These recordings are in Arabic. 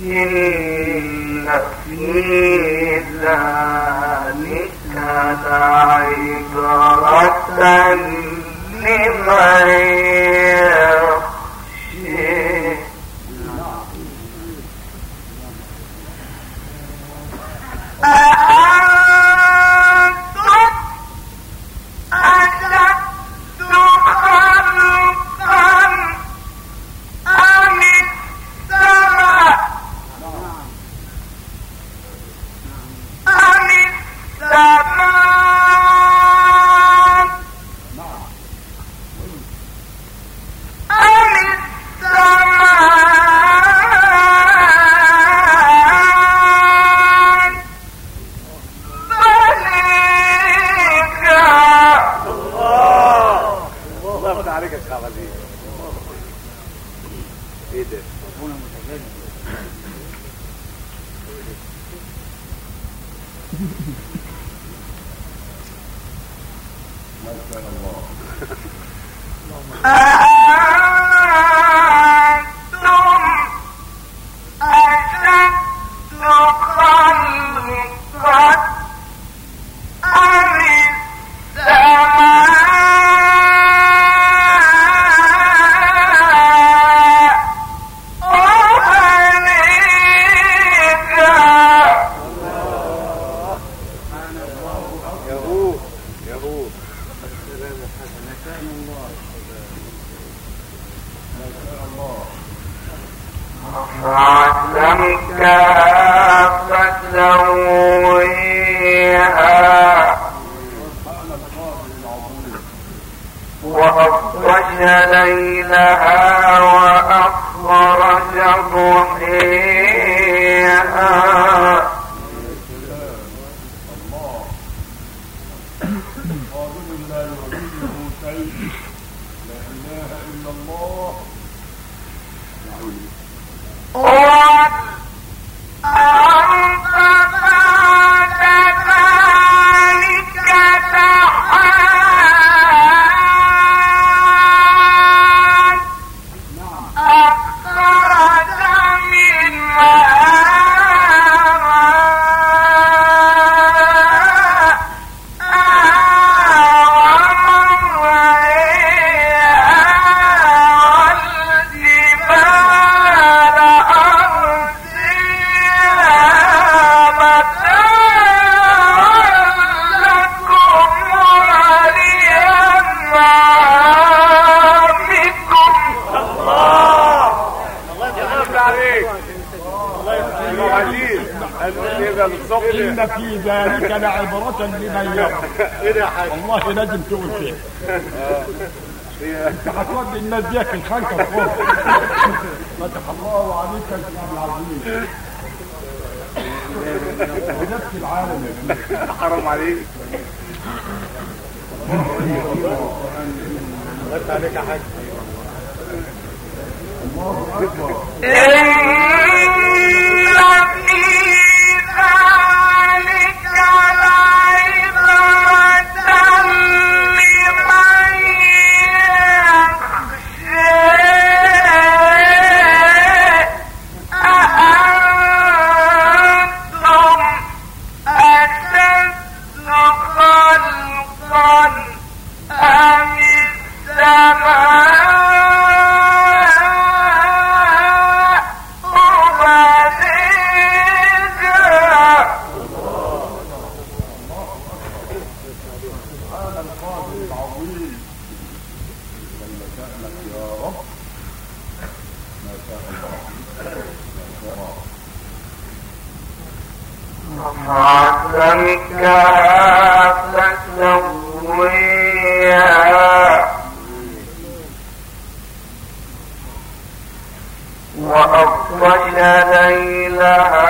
إن في ذلك لعبرة لمن ไม่ใช่หรอก الشباب الحسن مكان الله وعلم كافة وإياها وأخرج ليلها وأخرج ضحيها لا إله إلا الله. آه. إن في ذلك لعبرة لمن يرى والله لازم تقول شيء انت هتودي الناس ديك الخنكة الخنكة فتح الله عليك الكتاب العظيم ونفس العالم يا حرام عليك الله عليك يا حاج الله اكبر كافة سويا وأخرج ليلها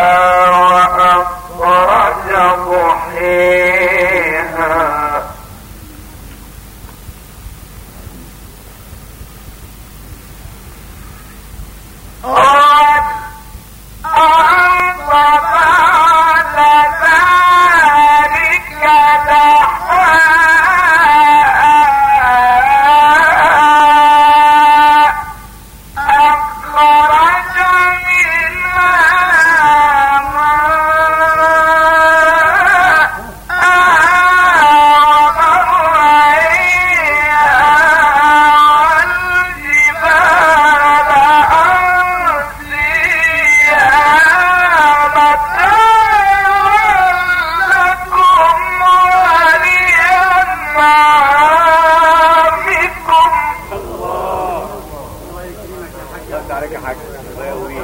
يضحك ويقوي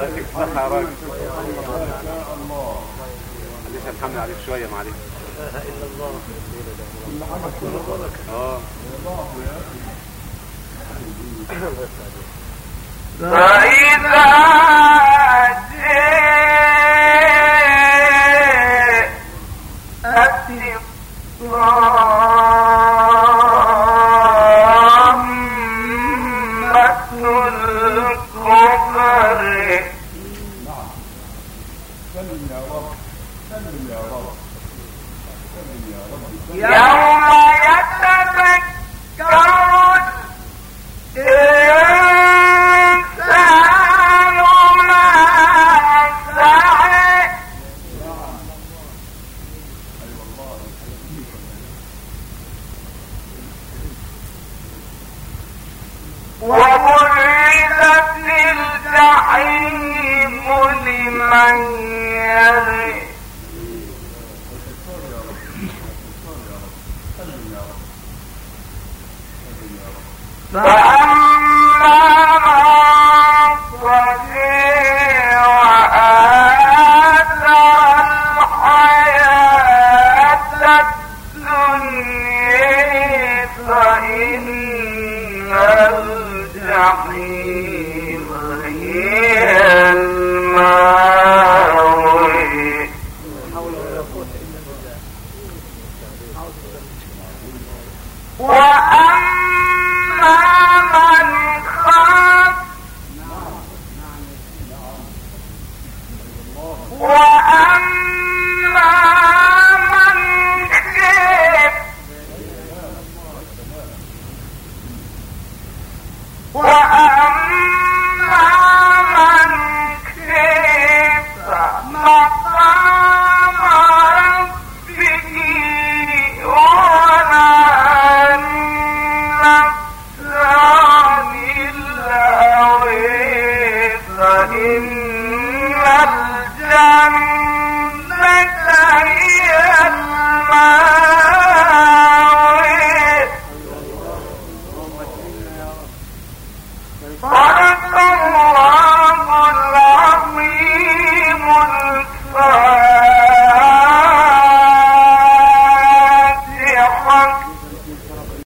ويفتح راجل الله الحمد عليك شوية معلش. لا إله إلا الله. آه. فإذا الكفر نعم سلم يا رب سلم يا رب سلم يا رب يوم لمن يرئ How are the